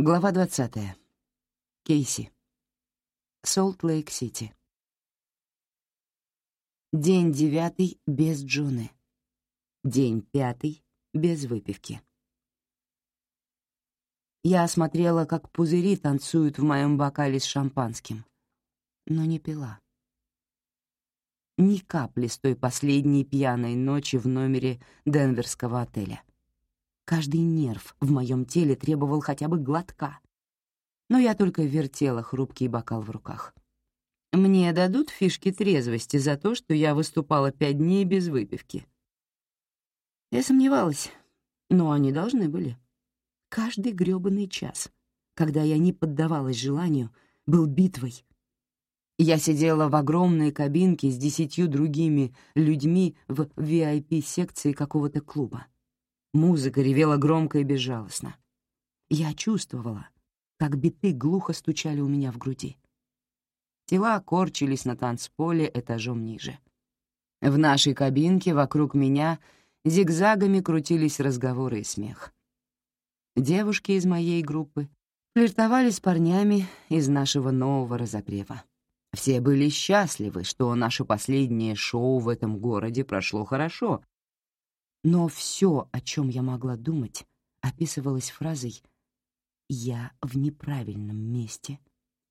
Глава 20. Кейси. Солт-Лейк-Сити. День девятый без Джуны. День пятый без выпивки. Я осмотрела, как пузыри танцуют в моем бокале с шампанским, но не пила. Ни капли с той последней пьяной ночи в номере Денверского отеля. Каждый нерв в моем теле требовал хотя бы глотка. Но я только вертела хрупкий бокал в руках. Мне дадут фишки трезвости за то, что я выступала пять дней без выпивки. Я сомневалась, но они должны были. Каждый грёбаный час, когда я не поддавалась желанию, был битвой. Я сидела в огромной кабинке с десятью другими людьми в VIP-секции какого-то клуба. Музыка ревела громко и безжалостно. Я чувствовала, как биты глухо стучали у меня в груди. Тела корчились на танцполе этажом ниже. В нашей кабинке вокруг меня зигзагами крутились разговоры и смех. Девушки из моей группы флиртовали с парнями из нашего нового разогрева. Все были счастливы, что наше последнее шоу в этом городе прошло хорошо, но все, о чем я могла думать, описывалось фразой «Я в неправильном месте,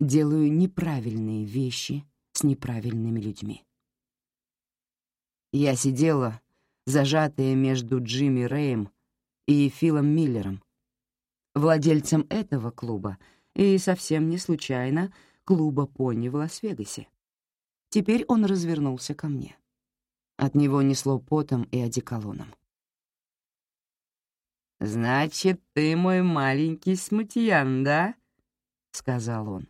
делаю неправильные вещи с неправильными людьми». Я сидела, зажатая между Джимми Рэем и Филом Миллером, владельцем этого клуба и совсем не случайно клуба пони в Лас-Вегасе. Теперь он развернулся ко мне. От него несло потом и одеколоном. «Значит, ты мой маленький смутьян, да?» — сказал он.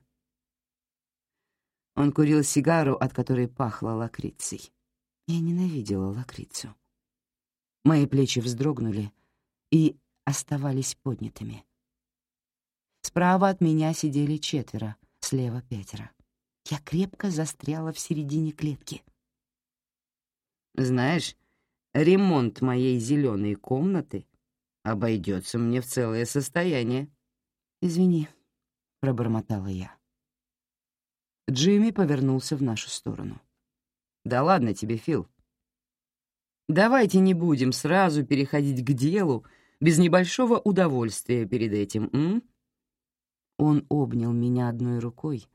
Он курил сигару, от которой пахло лакрицей. Я ненавидела лакрицу. Мои плечи вздрогнули и оставались поднятыми. Справа от меня сидели четверо, слева пятеро. Я крепко застряла в середине клетки. Знаешь, ремонт моей зеленой комнаты обойдется мне в целое состояние. Извини, пробормотала я. Джимми повернулся в нашу сторону. Да ладно тебе, Фил. Давайте не будем сразу переходить к делу без небольшого удовольствия перед этим, м? Он обнял меня одной рукой,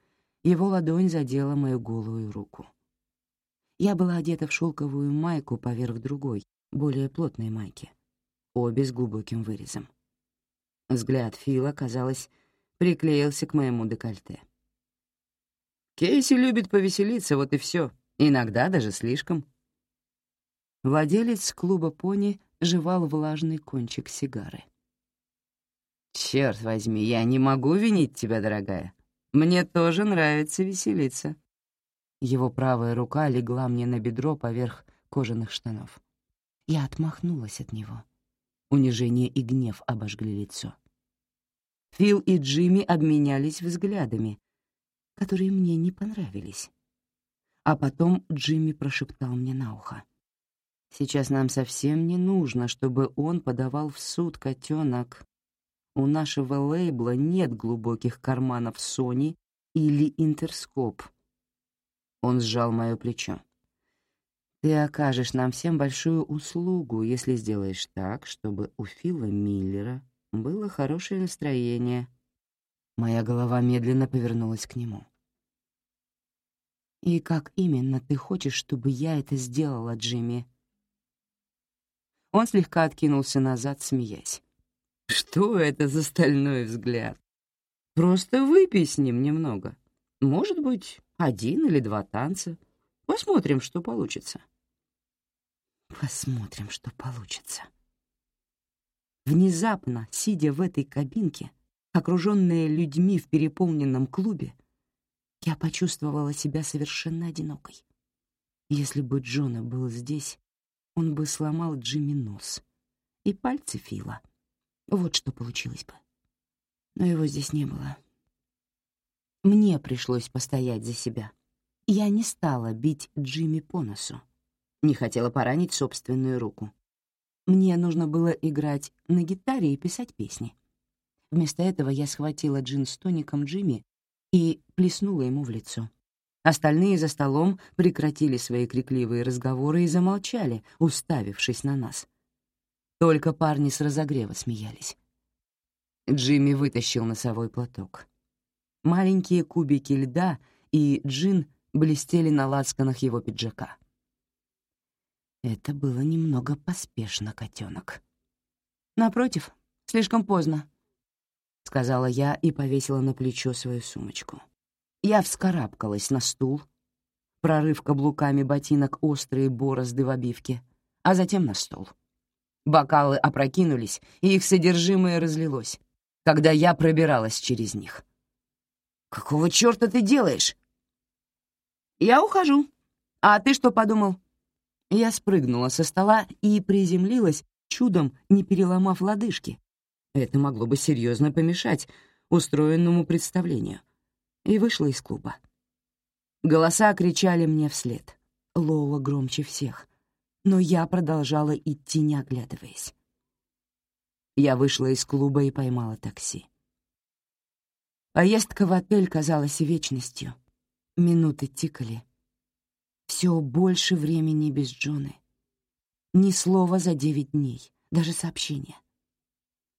его ладонь задела мою голую руку. Я была одета в шелковую майку поверх другой, более плотной майки, обе с глубоким вырезом. Взгляд Фила, казалось, приклеился к моему декольте. «Кейси любит повеселиться, вот и все. Иногда даже слишком». Владелец клуба «Пони» жевал влажный кончик сигары. «Черт возьми, я не могу винить тебя, дорогая. Мне тоже нравится веселиться». Его правая рука легла мне на бедро поверх кожаных штанов. Я отмахнулась от него. Унижение и гнев обожгли лицо. Фил и Джимми обменялись взглядами, которые мне не понравились. А потом Джимми прошептал мне на ухо. «Сейчас нам совсем не нужно, чтобы он подавал в суд котенок. У нашего лейбла нет глубоких карманов Sony или Интерскоп, он сжал мое плечо. «Ты окажешь нам всем большую услугу, если сделаешь так, чтобы у Фила Миллера было хорошее настроение». Моя голова медленно повернулась к нему. «И как именно ты хочешь, чтобы я это сделала, Джимми?» Он слегка откинулся назад, смеясь. «Что это за стальной взгляд? Просто выпей с ним немного. Может быть, один или два танца. Посмотрим, что получится. Посмотрим, что получится. Внезапно, сидя в этой кабинке, окруженная людьми в переполненном клубе, я почувствовала себя совершенно одинокой. Если бы Джона был здесь, он бы сломал Джимми нос и пальцы Фила. Вот что получилось бы. Но его здесь не было. Мне пришлось постоять за себя. Я не стала бить Джимми по носу. Не хотела поранить собственную руку. Мне нужно было играть на гитаре и писать песни. Вместо этого я схватила джин с тоником Джимми и плеснула ему в лицо. Остальные за столом прекратили свои крикливые разговоры и замолчали, уставившись на нас. Только парни с разогрева смеялись. Джимми вытащил носовой платок. Маленькие кубики льда и джин блестели на лацканах его пиджака. Это было немного поспешно, котенок. «Напротив, слишком поздно», — сказала я и повесила на плечо свою сумочку. Я вскарабкалась на стул, прорыв каблуками ботинок острые борозды в обивке, а затем на стол. Бокалы опрокинулись, и их содержимое разлилось, когда я пробиралась через них. «Какого чёрта ты делаешь?» «Я ухожу. А ты что подумал?» Я спрыгнула со стола и приземлилась, чудом не переломав лодыжки. Это могло бы серьезно помешать устроенному представлению. И вышла из клуба. Голоса кричали мне вслед. Лола громче всех. Но я продолжала идти, не оглядываясь. Я вышла из клуба и поймала такси. Поездка в отель казалась вечностью. Минуты тикали. Все больше времени без Джоны. Ни слова за девять дней, даже сообщения.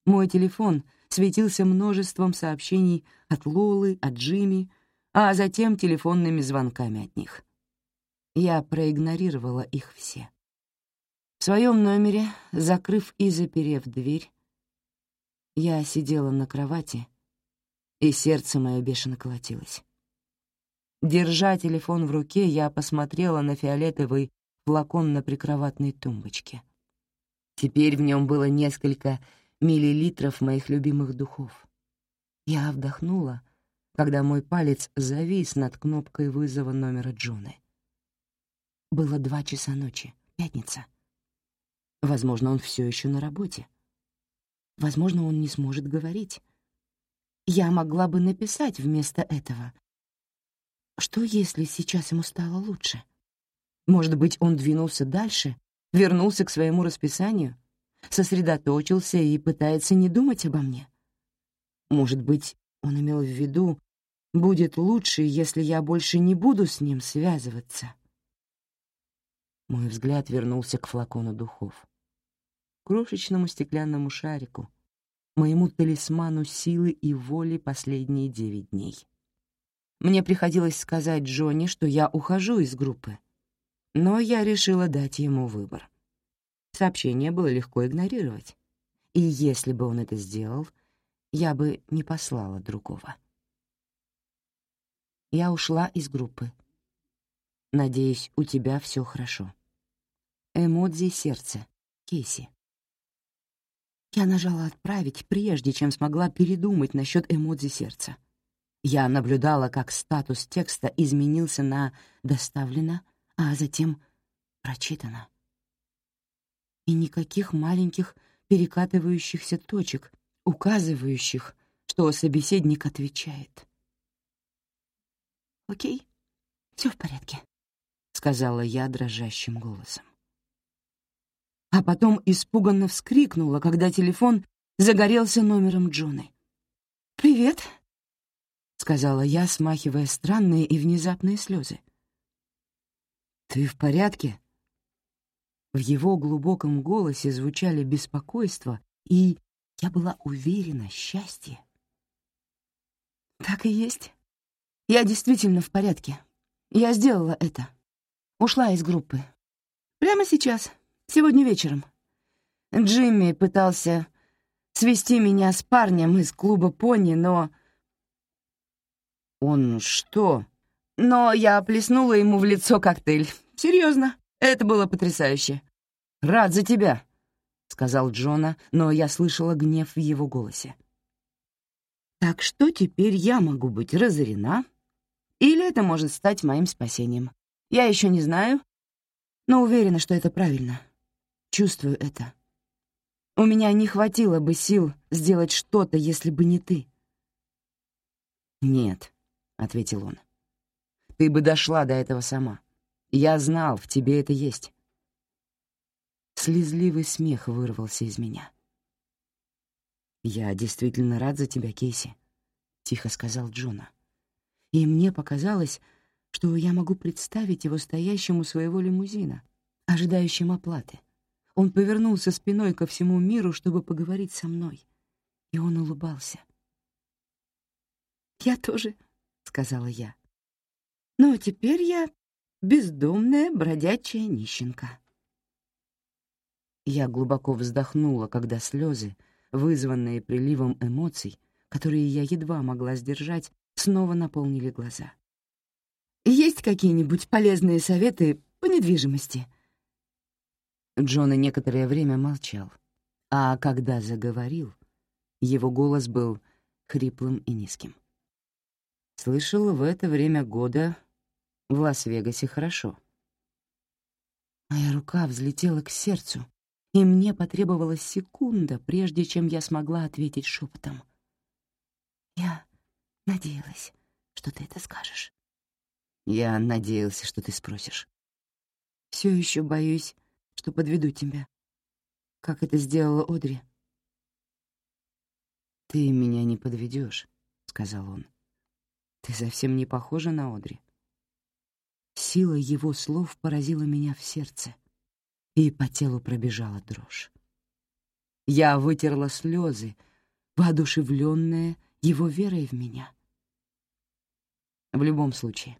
Мой телефон светился множеством сообщений от Лолы, от Джимми, а затем телефонными звонками от них. Я проигнорировала их все. В своем номере, закрыв и заперев дверь, я сидела на кровати, и сердце мое бешено колотилось. Держа телефон в руке, я посмотрела на фиолетовый флакон на прикроватной тумбочке. Теперь в нем было несколько миллилитров моих любимых духов. Я вдохнула, когда мой палец завис над кнопкой вызова номера Джуны. Было два часа ночи, пятница. Возможно, он все еще на работе. Возможно, он не сможет говорить. Я могла бы написать вместо этого. Что, если сейчас ему стало лучше? Может быть, он двинулся дальше, вернулся к своему расписанию, сосредоточился и пытается не думать обо мне? Может быть, он имел в виду, будет лучше, если я больше не буду с ним связываться? Мой взгляд вернулся к флакону духов крошечному стеклянному шарику, моему талисману силы и воли последние девять дней. Мне приходилось сказать Джонни, что я ухожу из группы, но я решила дать ему выбор. Сообщение было легко игнорировать, и если бы он это сделал, я бы не послала другого. Я ушла из группы. Надеюсь, у тебя все хорошо. Эмодзи сердце. Кейси. Я нажала «Отправить», прежде чем смогла передумать насчет эмодзи сердца. Я наблюдала, как статус текста изменился на «доставлено», а затем «прочитано». И никаких маленьких перекатывающихся точек, указывающих, что собеседник отвечает. «Окей, все в порядке», — сказала я дрожащим голосом а потом испуганно вскрикнула, когда телефон загорелся номером Джоны. «Привет», — сказала я, смахивая странные и внезапные слезы. «Ты в порядке?» В его глубоком голосе звучали беспокойство, и я была уверена, счастье. «Так и есть. Я действительно в порядке. Я сделала это. Ушла из группы. Прямо сейчас, Сегодня вечером. Джимми пытался свести меня с парнем из клуба «Пони», но... Он что? Но я плеснула ему в лицо коктейль. Серьезно, это было потрясающе. «Рад за тебя», — сказал Джона, но я слышала гнев в его голосе. «Так что теперь я могу быть разорена? Или это может стать моим спасением? Я еще не знаю, но уверена, что это правильно. Чувствую это. У меня не хватило бы сил сделать что-то, если бы не ты. «Нет», — ответил он. «Ты бы дошла до этого сама. Я знал, в тебе это есть». Слезливый смех вырвался из меня. «Я действительно рад за тебя, Кейси», — тихо сказал Джона. И мне показалось, что я могу представить его стоящим у своего лимузина, ожидающим оплаты. Он повернулся спиной ко всему миру, чтобы поговорить со мной, и он улыбался. «Я тоже», — сказала я. «Но теперь я бездомная бродячая нищенка». Я глубоко вздохнула, когда слезы, вызванные приливом эмоций, которые я едва могла сдержать, снова наполнили глаза. «Есть какие-нибудь полезные советы по недвижимости?» Джона некоторое время молчал, а когда заговорил, его голос был хриплым и низким. «Слышал, в это время года в Лас-Вегасе хорошо». Моя рука взлетела к сердцу, и мне потребовалась секунда, прежде чем я смогла ответить шепотом. «Я надеялась, что ты это скажешь». «Я надеялся, что ты спросишь». Все еще боюсь, что подведу тебя, как это сделала Одри». «Ты меня не подведешь, сказал он. «Ты совсем не похожа на Одри». Сила его слов поразила меня в сердце, и по телу пробежала дрожь. Я вытерла слезы, воодушевленная его верой в меня. «В любом случае,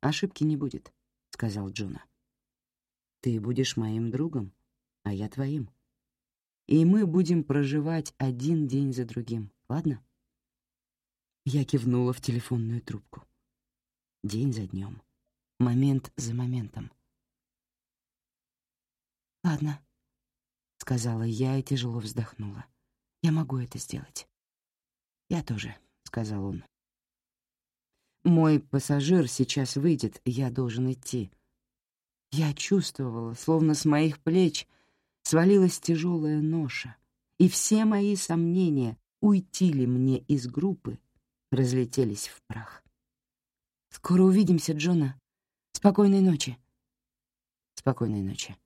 ошибки не будет», — сказал Джуна. Ты будешь моим другом, а я твоим. И мы будем проживать один день за другим, ладно? Я кивнула в телефонную трубку. День за днем, момент за моментом. «Ладно», — сказала я и тяжело вздохнула. «Я могу это сделать». «Я тоже», — сказал он. «Мой пассажир сейчас выйдет, я должен идти. Я чувствовала, словно с моих плеч свалилась тяжелая ноша, и все мои сомнения, уйти ли мне из группы, разлетелись в прах. «Скоро увидимся, Джона. Спокойной ночи». «Спокойной ночи».